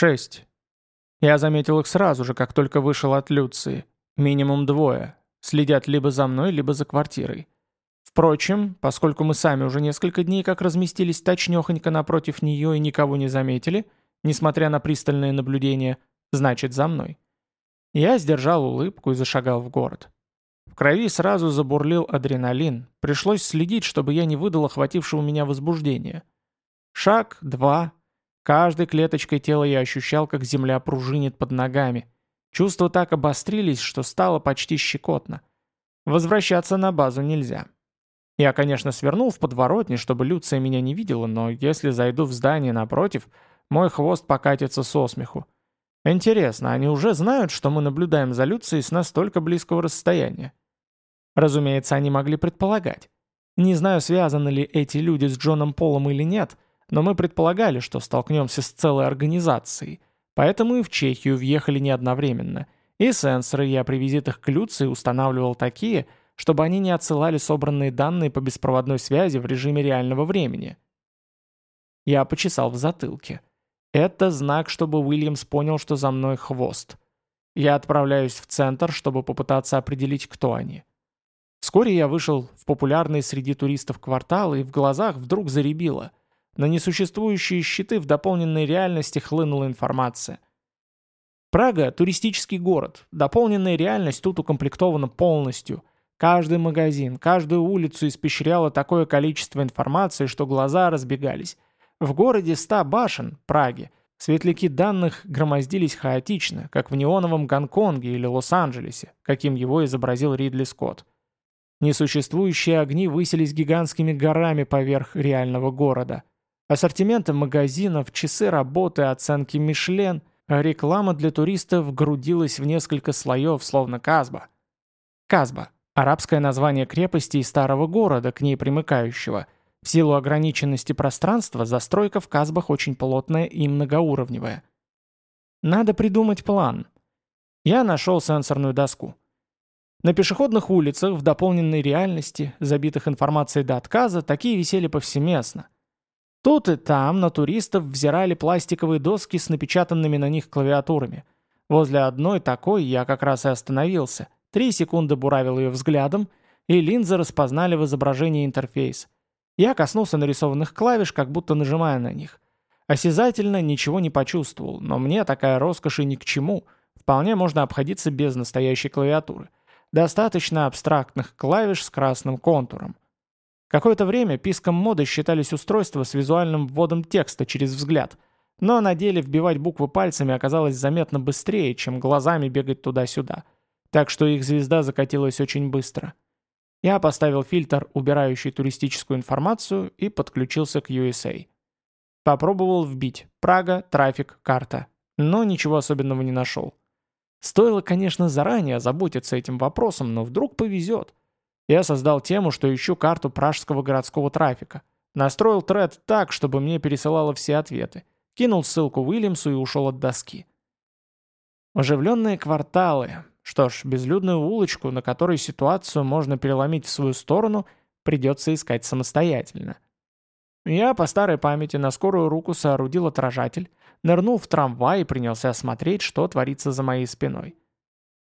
Шесть. Я заметил их сразу же, как только вышел от Люции. Минимум двое. Следят либо за мной, либо за квартирой. Впрочем, поскольку мы сами уже несколько дней как разместились точнёхонько напротив нее и никого не заметили, несмотря на пристальное наблюдение, значит за мной. Я сдержал улыбку и зашагал в город. В крови сразу забурлил адреналин, пришлось следить, чтобы я не выдал охватившего меня возбуждения. Шаг, два. Каждой клеточкой тела я ощущал, как земля пружинит под ногами. Чувства так обострились, что стало почти щекотно. Возвращаться на базу нельзя. Я, конечно, свернул в подворотне, чтобы Люция меня не видела, но если зайду в здание напротив, мой хвост покатится со смеху. Интересно, они уже знают, что мы наблюдаем за Люцией с настолько близкого расстояния? Разумеется, они могли предполагать. Не знаю, связаны ли эти люди с Джоном Полом или нет, но мы предполагали, что столкнемся с целой организацией, поэтому и в Чехию въехали не одновременно. И сенсоры я при визитах к Люции устанавливал такие, чтобы они не отсылали собранные данные по беспроводной связи в режиме реального времени. Я почесал в затылке. Это знак, чтобы Уильямс понял, что за мной хвост. Я отправляюсь в центр, чтобы попытаться определить, кто они. Вскоре я вышел в популярные среди туристов кварталы и в глазах вдруг заребило. На несуществующие щиты в дополненной реальности хлынула информация. Прага – туристический город. Дополненная реальность тут укомплектована полностью. Каждый магазин, каждую улицу испещряло такое количество информации, что глаза разбегались. В городе ста башен, Праге, светляки данных громоздились хаотично, как в неоновом Гонконге или Лос-Анджелесе, каким его изобразил Ридли Скотт. Несуществующие огни высились гигантскими горами поверх реального города. Ассортименты магазинов, часы работы, оценки Мишлен, реклама для туристов грудилась в несколько слоев, словно Казба. Казба – арабское название крепости и старого города, к ней примыкающего – в силу ограниченности пространства застройка в Казбах очень плотная и многоуровневая. Надо придумать план. Я нашел сенсорную доску. На пешеходных улицах в дополненной реальности, забитых информацией до отказа, такие висели повсеместно. Тут и там на туристов взирали пластиковые доски с напечатанными на них клавиатурами. Возле одной такой я как раз и остановился. Три секунды буравил ее взглядом, и линзы распознали в изображении интерфейс. Я коснулся нарисованных клавиш, как будто нажимая на них. Осязательно ничего не почувствовал, но мне такая роскошь и ни к чему. Вполне можно обходиться без настоящей клавиатуры. Достаточно абстрактных клавиш с красным контуром. Какое-то время писком моды считались устройства с визуальным вводом текста через взгляд, но на деле вбивать буквы пальцами оказалось заметно быстрее, чем глазами бегать туда-сюда. Так что их звезда закатилась очень быстро. Я поставил фильтр, убирающий туристическую информацию, и подключился к USA. Попробовал вбить «Прага», «Трафик», «Карта», но ничего особенного не нашел. Стоило, конечно, заранее озаботиться этим вопросом, но вдруг повезет. Я создал тему, что ищу карту пражского городского трафика. Настроил тред так, чтобы мне пересылало все ответы. Кинул ссылку Уильямсу и ушел от доски. Оживленные кварталы, что ж, безлюдную улочку, на которой ситуацию можно переломить в свою сторону, придется искать самостоятельно. Я по старой памяти на скорую руку соорудил отражатель, нырнул в трамвай и принялся осмотреть, что творится за моей спиной.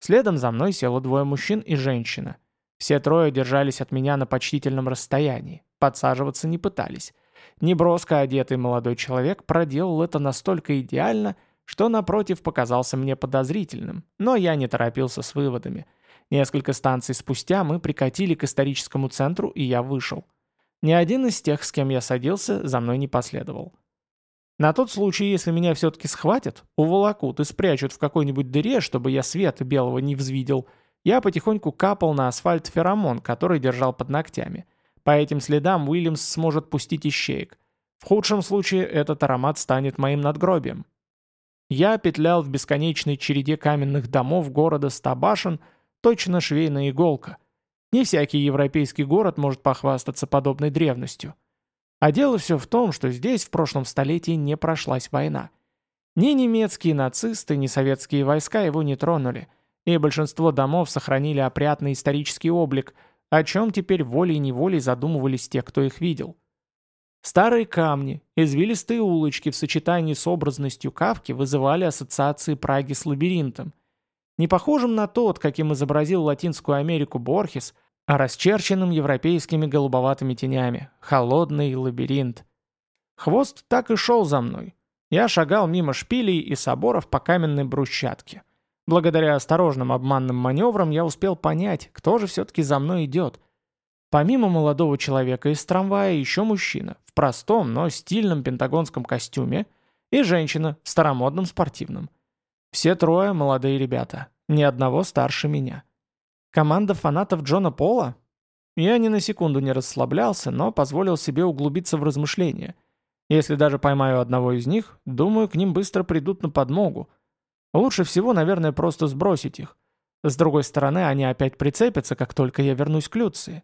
Следом за мной село двое мужчин и женщина. Все трое держались от меня на почтительном расстоянии, подсаживаться не пытались. Неброско одетый молодой человек проделал это настолько идеально, что, напротив, показался мне подозрительным, но я не торопился с выводами. Несколько станций спустя мы прикатили к историческому центру, и я вышел. Ни один из тех, с кем я садился, за мной не последовал. На тот случай, если меня все-таки схватят, уволокут и спрячут в какой-нибудь дыре, чтобы я света белого не взвидел, я потихоньку капал на асфальт феромон, который держал под ногтями. По этим следам Уильямс сможет пустить ищеек. В худшем случае этот аромат станет моим надгробием. Я петлял в бесконечной череде каменных домов города Стабашин, точно швейная иголка. Не всякий европейский город может похвастаться подобной древностью. А дело все в том, что здесь в прошлом столетии не прошлась война. Ни немецкие нацисты, ни советские войска его не тронули, и большинство домов сохранили опрятный исторический облик, о чем теперь волей-неволей задумывались те, кто их видел. Старые камни, извилистые улочки в сочетании с образностью Кавки вызывали ассоциации Праги с лабиринтом. Не похожим на тот, каким изобразил Латинскую Америку Борхес, а расчерченным европейскими голубоватыми тенями. Холодный лабиринт. Хвост так и шел за мной. Я шагал мимо шпилей и соборов по каменной брусчатке. Благодаря осторожным обманным маневрам я успел понять, кто же все-таки за мной идет. Помимо молодого человека из трамвая еще мужчина в простом, но стильном пентагонском костюме и женщина в старомодном спортивном. Все трое молодые ребята, ни одного старше меня. Команда фанатов Джона Пола? Я ни на секунду не расслаблялся, но позволил себе углубиться в размышления – если даже поймаю одного из них, думаю, к ним быстро придут на подмогу. Лучше всего, наверное, просто сбросить их. С другой стороны, они опять прицепятся, как только я вернусь к Люции.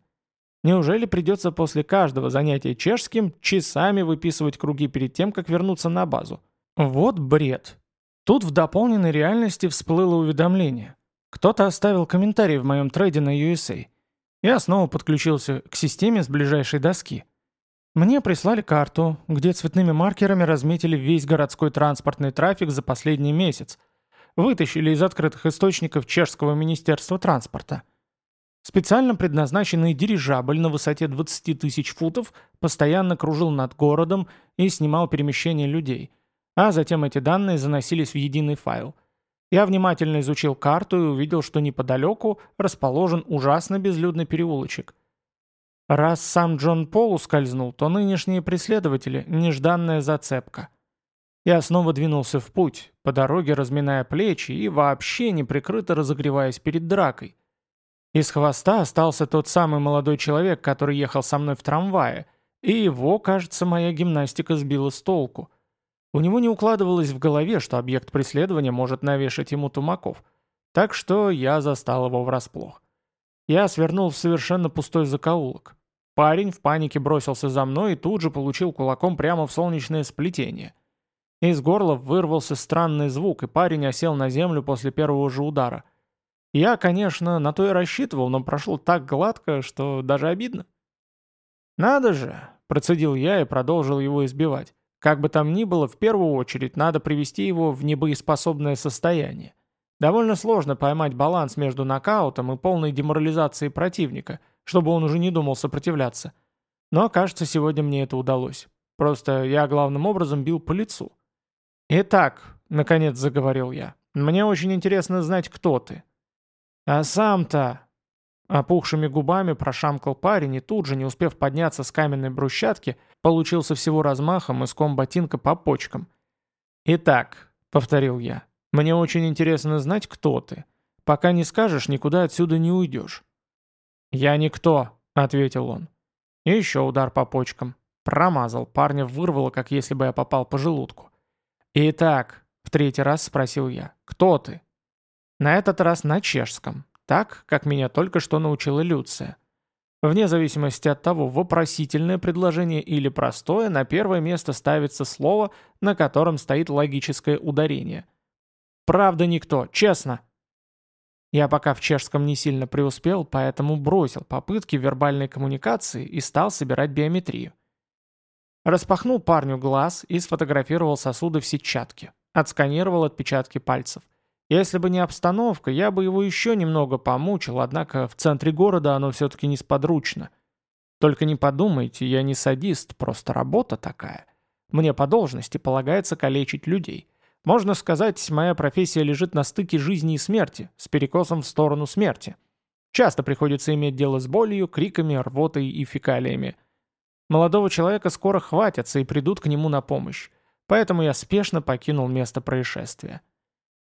Неужели придется после каждого занятия чешским часами выписывать круги перед тем, как вернуться на базу? Вот бред. Тут в дополненной реальности всплыло уведомление. Кто-то оставил комментарий в моем трейде на USA. Я снова подключился к системе с ближайшей доски. Мне прислали карту, где цветными маркерами разметили весь городской транспортный трафик за последний месяц. Вытащили из открытых источников Чешского министерства транспорта. Специально предназначенный дирижабль на высоте 20 тысяч футов постоянно кружил над городом и снимал перемещение людей, а затем эти данные заносились в единый файл. Я внимательно изучил карту и увидел, что неподалеку расположен ужасно безлюдный переулочек – Раз сам Джон Пол ускользнул, то нынешние преследователи – нежданная зацепка. Я снова двинулся в путь, по дороге разминая плечи и вообще неприкрыто разогреваясь перед дракой. Из хвоста остался тот самый молодой человек, который ехал со мной в трамвае, и его, кажется, моя гимнастика сбила с толку. У него не укладывалось в голове, что объект преследования может навешать ему тумаков, так что я застал его врасплох. Я свернул в совершенно пустой закоулок. Парень в панике бросился за мной и тут же получил кулаком прямо в солнечное сплетение. Из горла вырвался странный звук, и парень осел на землю после первого же удара. Я, конечно, на то и рассчитывал, но прошло так гладко, что даже обидно. «Надо же!» – процедил я и продолжил его избивать. Как бы там ни было, в первую очередь надо привести его в небоеспособное состояние. Довольно сложно поймать баланс между нокаутом и полной деморализацией противника, чтобы он уже не думал сопротивляться. Но, кажется, сегодня мне это удалось. Просто я главным образом бил по лицу. «Итак», — наконец заговорил я, — «мне очень интересно знать, кто ты». «А сам-то...» Опухшими губами прошамкал парень и тут же, не успев подняться с каменной брусчатки, получился всего размахом иском ботинка по почкам. «Итак», — повторил я, мне очень интересно знать, кто ты. Пока не скажешь, никуда отсюда не уйдешь». «Я никто», — ответил он. И еще удар по почкам. Промазал, парня вырвало, как если бы я попал по желудку. «Итак», — в третий раз спросил я, — «кто ты?» На этот раз на чешском, так, как меня только что научила Люция. Вне зависимости от того, вопросительное предложение или простое, на первое место ставится слово, на котором стоит логическое ударение. Правда никто, честно. Я пока в чешском не сильно преуспел, поэтому бросил попытки вербальной коммуникации и стал собирать биометрию. Распахнул парню глаз и сфотографировал сосуды в сетчатке. Отсканировал отпечатки пальцев. Если бы не обстановка, я бы его еще немного помучил, однако в центре города оно все-таки несподручно. Только не подумайте, я не садист, просто работа такая. Мне по должности полагается калечить людей. Можно сказать, моя профессия лежит на стыке жизни и смерти, с перекосом в сторону смерти. Часто приходится иметь дело с болью, криками, рвотой и фекалиями. Молодого человека скоро хватятся и придут к нему на помощь. Поэтому я спешно покинул место происшествия.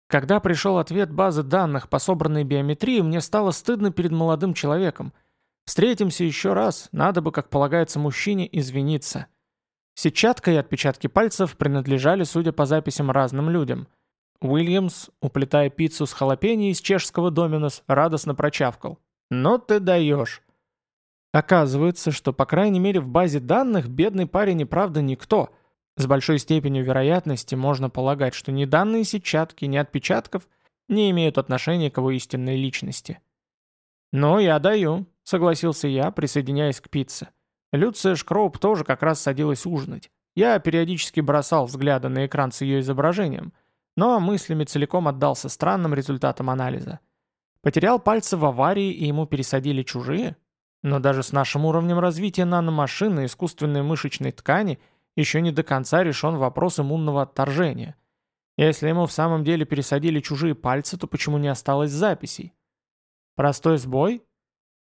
Когда пришел ответ базы данных по собранной биометрии, мне стало стыдно перед молодым человеком. Встретимся еще раз, надо бы, как полагается мужчине, извиниться. Сетчатка и отпечатки пальцев принадлежали, судя по записям, разным людям. Уильямс, уплетая пиццу с халапеньо из чешского доминос, радостно прочавкал. «Ну ты даешь!» Оказывается, что, по крайней мере, в базе данных бедный парень и правда никто. С большой степенью вероятности можно полагать, что ни данные сетчатки, ни отпечатков не имеют отношения к его истинной личности. «Ну, я даю», — согласился я, присоединяясь к пицце. Люция Шкроуп тоже как раз садилась ужинать. Я периодически бросал взгляды на экран с ее изображением, но мыслями целиком отдался странным результатам анализа. Потерял пальцы в аварии и ему пересадили чужие? Но даже с нашим уровнем развития наномашины и искусственной мышечной ткани еще не до конца решен вопрос иммунного отторжения. Если ему в самом деле пересадили чужие пальцы, то почему не осталось записей? Простой сбой?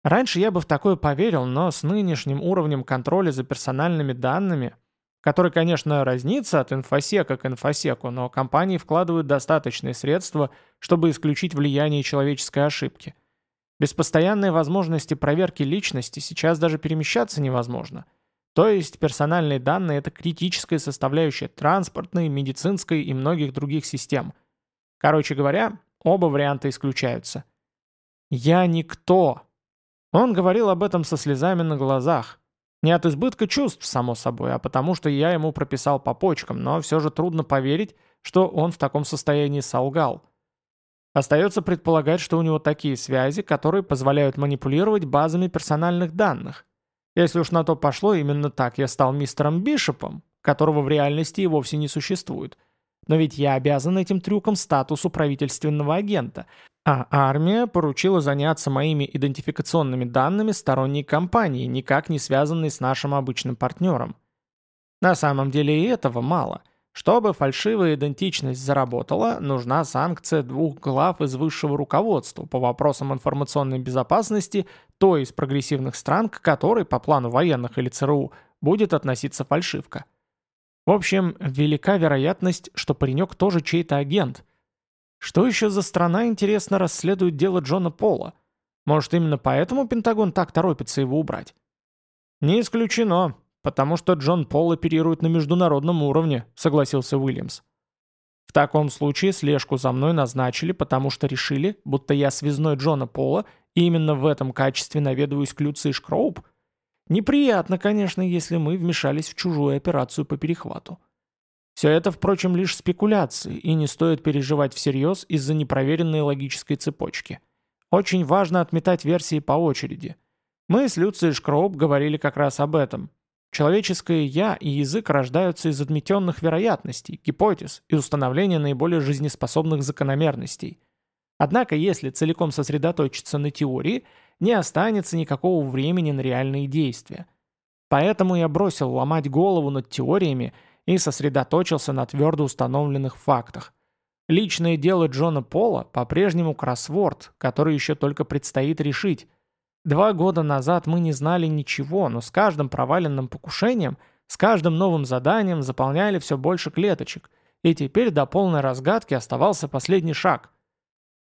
Раньше я бы в такое поверил, но с нынешним уровнем контроля за персональными данными, который, конечно, разнится от инфосека к инфосеку, но компании вкладывают достаточные средства, чтобы исключить влияние человеческой ошибки – без постоянной возможности проверки личности сейчас даже перемещаться невозможно. То есть персональные данные – это критическая составляющая транспортной, медицинской и многих других систем. Короче говоря, оба варианта исключаются. «Я никто!» Он говорил об этом со слезами на глазах. Не от избытка чувств, само собой, а потому что я ему прописал по почкам, но все же трудно поверить, что он в таком состоянии солгал – Остается предполагать, что у него такие связи, которые позволяют манипулировать базами персональных данных. Если уж на то пошло, именно так я стал мистером Бишопом, которого в реальности и вовсе не существует. Но ведь я обязан этим трюком статусу правительственного агента, а армия поручила заняться моими идентификационными данными сторонней компании, никак не связанной с нашим обычным партнером. На самом деле и этого мало – чтобы фальшивая идентичность заработала, нужна санкция двух глав из высшего руководства по вопросам информационной безопасности той из прогрессивных стран, к которой, по плану военных или ЦРУ, будет относиться фальшивка. В общем, велика вероятность, что паренек тоже чей-то агент. Что еще за страна, интересно, расследует дело Джона Пола? Может, именно поэтому Пентагон так торопится его убрать? Не исключено. «Потому что Джон Пол оперирует на международном уровне», — согласился Уильямс. «В таком случае слежку за мной назначили, потому что решили, будто я связной Джона Пола, и именно в этом качестве наведываюсь к Люции Шкроуп? Неприятно, конечно, если мы вмешались в чужую операцию по перехвату. Все это, впрочем, лишь спекуляции, и не стоит переживать всерьез из-за непроверенной логической цепочки. Очень важно отметать версии по очереди». Мы с Люцией Шкроуп говорили как раз об этом, Человеческое «я» и язык рождаются из отметенных вероятностей, гипотез и установления наиболее жизнеспособных закономерностей. Однако, если целиком сосредоточиться на теории, не останется никакого времени на реальные действия. Поэтому я бросил ломать голову над теориями и сосредоточился на твердо установленных фактах. Личное дело Джона Пола по-прежнему кроссворд, который еще только предстоит решить, Два года назад мы не знали ничего, но с каждым проваленным покушением, с каждым новым заданием заполняли все больше клеточек, и теперь до полной разгадки оставался последний шаг.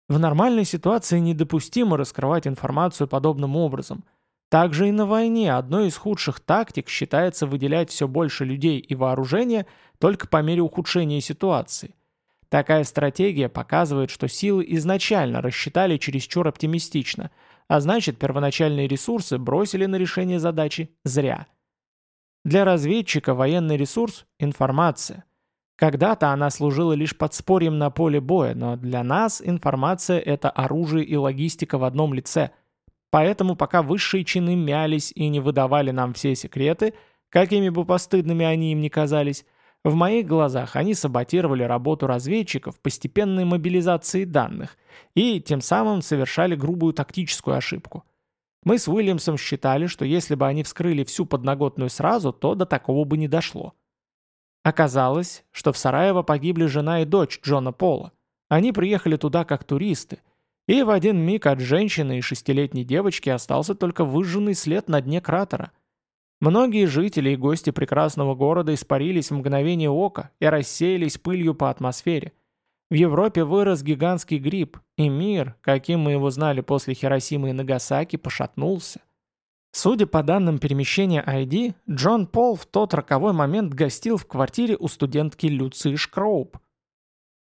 В нормальной ситуации недопустимо раскрывать информацию подобным образом. Также и на войне одной из худших тактик считается выделять все больше людей и вооружения только по мере ухудшения ситуации. Такая стратегия показывает, что силы изначально рассчитали чересчур оптимистично – а значит, первоначальные ресурсы бросили на решение задачи зря. Для разведчика военный ресурс – информация. Когда-то она служила лишь подспорьем на поле боя, но для нас информация – это оружие и логистика в одном лице. Поэтому пока высшие чины мялись и не выдавали нам все секреты, какими бы постыдными они им ни казались, в моих глазах они саботировали работу разведчиков постепенной мобилизации данных и тем самым совершали грубую тактическую ошибку. Мы с Уильямсом считали, что если бы они вскрыли всю подноготную сразу, то до такого бы не дошло. Оказалось, что в Сараево погибли жена и дочь Джона Пола. Они приехали туда как туристы, и в один миг от женщины и шестилетней девочки остался только выжженный след на дне кратера – Многие жители и гости прекрасного города испарились в мгновение ока и рассеялись пылью по атмосфере. В Европе вырос гигантский гриб, и мир, каким мы его знали после Хиросимы и Нагасаки, пошатнулся. Судя по данным перемещения ID, Джон Пол в тот роковой момент гостил в квартире у студентки Люции Шкроуп.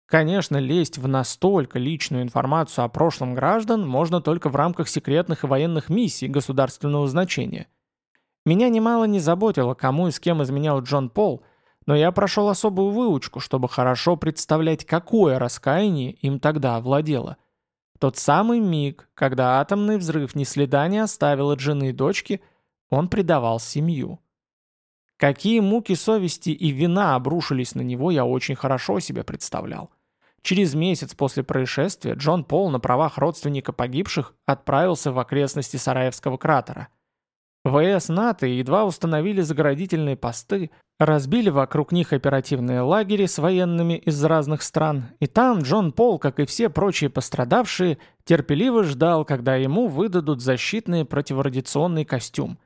Конечно, лезть в настолько личную информацию о прошлом граждан можно только в рамках секретных и военных миссий государственного значения – меня немало не заботило, кому и с кем изменял Джон Пол, но я прошел особую выучку, чтобы хорошо представлять, какое раскаяние им тогда овладело. Тот самый миг, когда атомный взрыв ни следа не оставил от жены и дочки, он предавал семью. Какие муки совести и вина обрушились на него, я очень хорошо себе представлял. Через месяц после происшествия Джон Пол на правах родственника погибших отправился в окрестности Сараевского кратера. ВС НАТО едва установили заградительные посты, разбили вокруг них оперативные лагеря с военными из разных стран, и там Джон Пол, как и все прочие пострадавшие, терпеливо ждал, когда ему выдадут защитный противорадиационный костюм.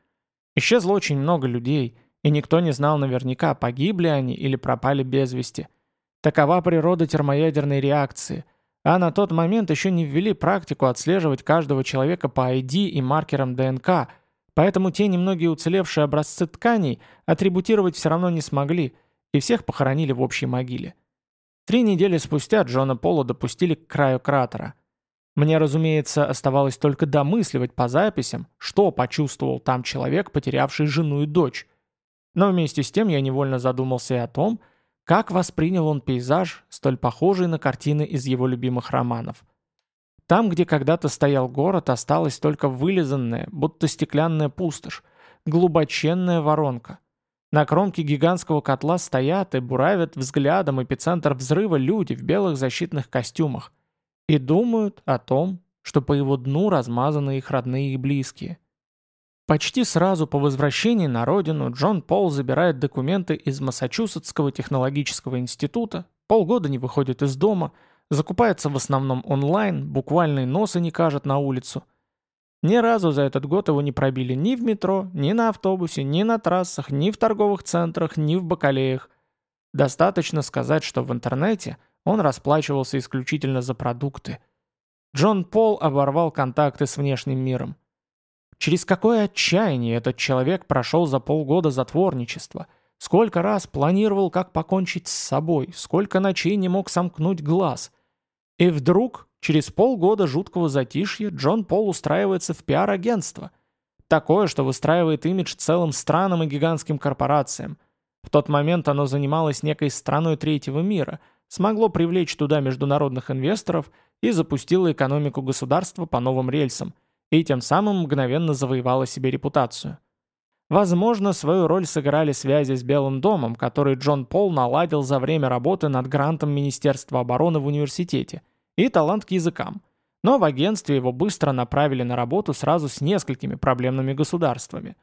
Исчезло очень много людей – и никто не знал наверняка, погибли они или пропали без вести. Такова природа термоядерной реакции, а на тот момент еще не ввели практику отслеживать каждого человека по ID и маркерам ДНК, поэтому те немногие уцелевшие образцы тканей атрибутировать все равно не смогли, и всех похоронили в общей могиле. Три недели спустя Джона Пола допустили к краю кратера. Мне, разумеется, оставалось только домысливать по записям, что почувствовал там человек, потерявший жену и дочь. Но вместе с тем я невольно задумался и о том, как воспринял он пейзаж, столь похожий на картины из его любимых романов. Там, где когда-то стоял город, осталась только вылизанная, будто стеклянная пустошь, глубоченная воронка. На кромке гигантского котла стоят и буравят взглядом эпицентр взрыва люди в белых защитных костюмах и думают о том, что по его дну размазаны их родные и близкие. Почти сразу по возвращении на родину Джон Пол забирает документы из Массачусетского технологического института, полгода не выходит из дома, закупается в основном онлайн, буквально и носа не кажет на улицу. Ни разу за этот год его не пробили ни в метро, ни на автобусе, ни на трассах, ни в торговых центрах, ни в бакалеях. Достаточно сказать, что в интернете он расплачивался исключительно за продукты. Джон Пол оборвал контакты с внешним миром. Через какое отчаяние этот человек прошел за полгода затворничества. Сколько раз планировал, как покончить с собой, сколько ночей не мог сомкнуть глаз. И вдруг, через полгода жуткого затишья, Джон Пол устраивается в пиар-агентство. Такое, что выстраивает имидж целым странам и гигантским корпорациям. В тот момент оно занималось некой страной третьего мира, смогло привлечь туда международных инвесторов и запустило экономику государства по новым рельсам – и тем самым мгновенно завоевала себе репутацию. Возможно, свою роль сыграли связи с Белым домом, который Джон Пол наладил за время работы над грантом Министерства обороны в университете, и талант к языкам. Но в агентстве его быстро направили на работу сразу с несколькими проблемными государствами.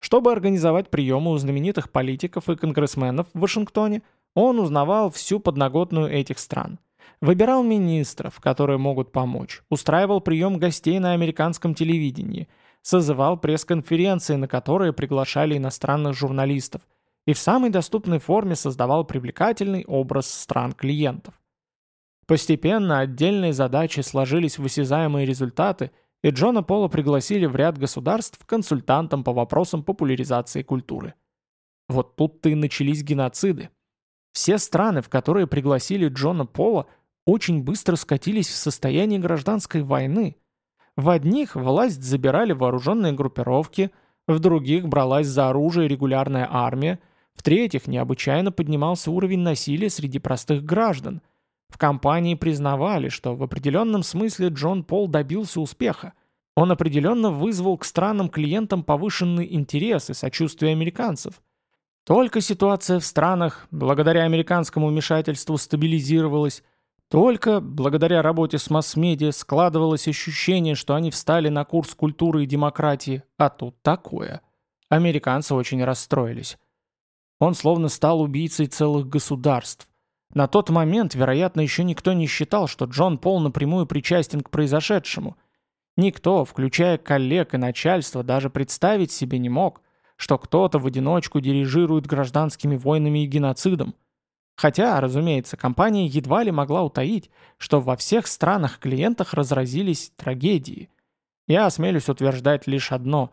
Чтобы организовать приемы у знаменитых политиков и конгрессменов в Вашингтоне, он узнавал всю подноготную этих стран – Выбирал министров, которые могут помочь, устраивал прием гостей на американском телевидении, созывал пресс-конференции, на которые приглашали иностранных журналистов, и в самой доступной форме создавал привлекательный образ стран-клиентов. Постепенно отдельные задачи сложились в осязаемые результаты, и Джона Пола пригласили в ряд государств консультантом по вопросам популяризации культуры. Вот тут-то и начались геноциды. Все страны, в которые пригласили Джона Пола, очень быстро скатились в состояние гражданской войны. В одних власть забирали вооруженные группировки, в других бралась за оружие регулярная армия, в третьих необычайно поднимался уровень насилия среди простых граждан. В компании признавали, что в определенном смысле Джон Пол добился успеха. Он определенно вызвал к странным клиентам повышенный интерес и сочувствие американцев. Только ситуация в странах, благодаря американскому вмешательству, стабилизировалась, только благодаря работе с масс-медиа складывалось ощущение, что они встали на курс культуры и демократии, а тут такое. Американцы очень расстроились. Он словно стал убийцей целых государств. На тот момент, вероятно, еще никто не считал, что Джон Пол напрямую причастен к произошедшему. Никто, включая коллег и начальство, даже представить себе не мог, что кто-то в одиночку дирижирует гражданскими войнами и геноцидом. Хотя, разумеется, компания едва ли могла утаить, что во всех странах-клиентах разразились трагедии. Я осмелюсь утверждать лишь одно.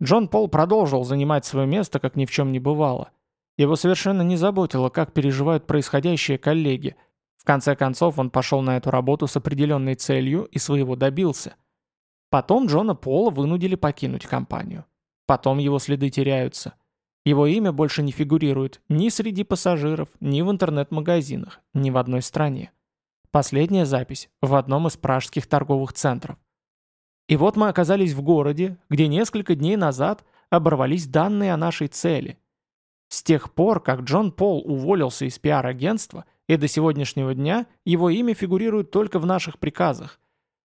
Джон Пол продолжил занимать свое место, как ни в чем не бывало. Его совершенно не заботило, как переживают происходящее коллеги. В конце концов, он пошел на эту работу с определенной целью и своего добился. Потом Джона Пола вынудили покинуть компанию. Потом его следы теряются. Его имя больше не фигурирует ни среди пассажиров, ни в интернет-магазинах, ни в одной стране. Последняя запись в одном из пражских торговых центров. И вот мы оказались в городе, где несколько дней назад оборвались данные о нашей цели. С тех пор, как Джон Пол уволился из пиар-агентства, и до сегодняшнего дня его имя фигурирует только в наших приказах.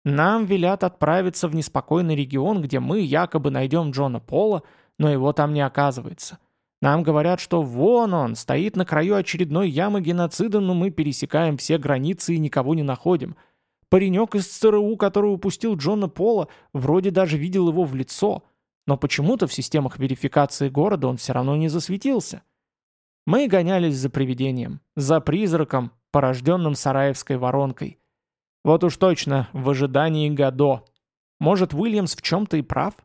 Нам велят отправиться в неспокойный регион, где мы якобы найдем Джона Пола, но его там не оказывается. Нам говорят, что вон он, стоит на краю очередной ямы геноцида, но мы пересекаем все границы и никого не находим. Паренек из ЦРУ, который упустил Джона Пола, вроде даже видел его в лицо, но почему-то в системах верификации города он все равно не засветился. Мы гонялись за привидением, за призраком, порожденным Сараевской воронкой. Вот уж точно, в ожидании Гадо. Может, Уильямс в чем-то и прав?